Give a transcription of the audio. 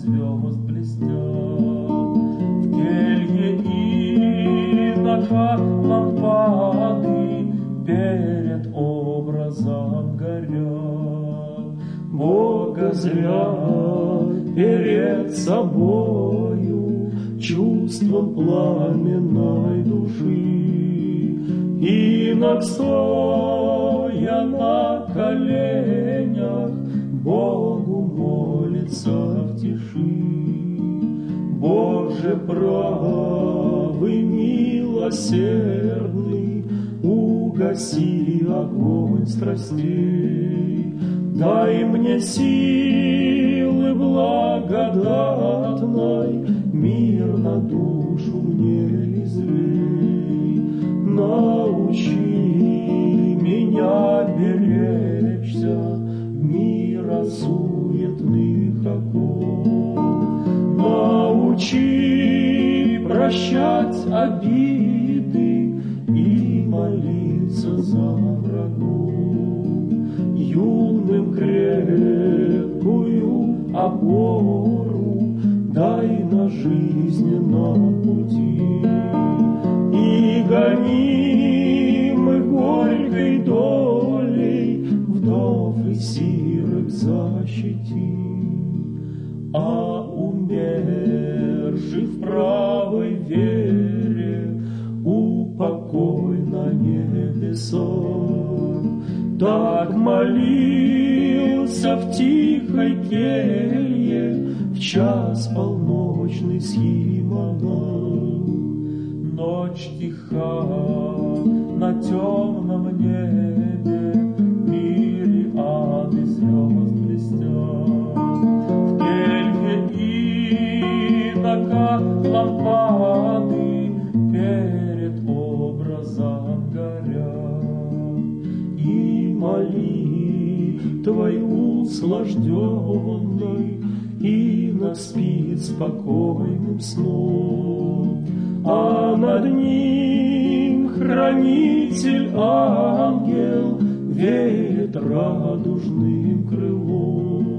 звезд блестят. В келье инока лампады перед образом горят. Бога зря перед собою чувством пламенной души. Инок стоя на Боже правый, милосердный, Угаси огонь страстей, Дай мне силы благодатной, Мир на душу мне излей. Научи меня беречься Мира суетных оков. Научи прощать обиды И молиться за юным крепкую опору дай на жизненном пути. И гонимы горькой долей вдов и сирых защити, а умерший в правой вере упокой на небесах. Так молился в тихой келье В час полночный схимонах. Ночь тиха на темном небе, инока лампады Перед образом молитвой услажденной Инок спит спокойным сном, А над ним хранитель ангел Веет радужным крылом.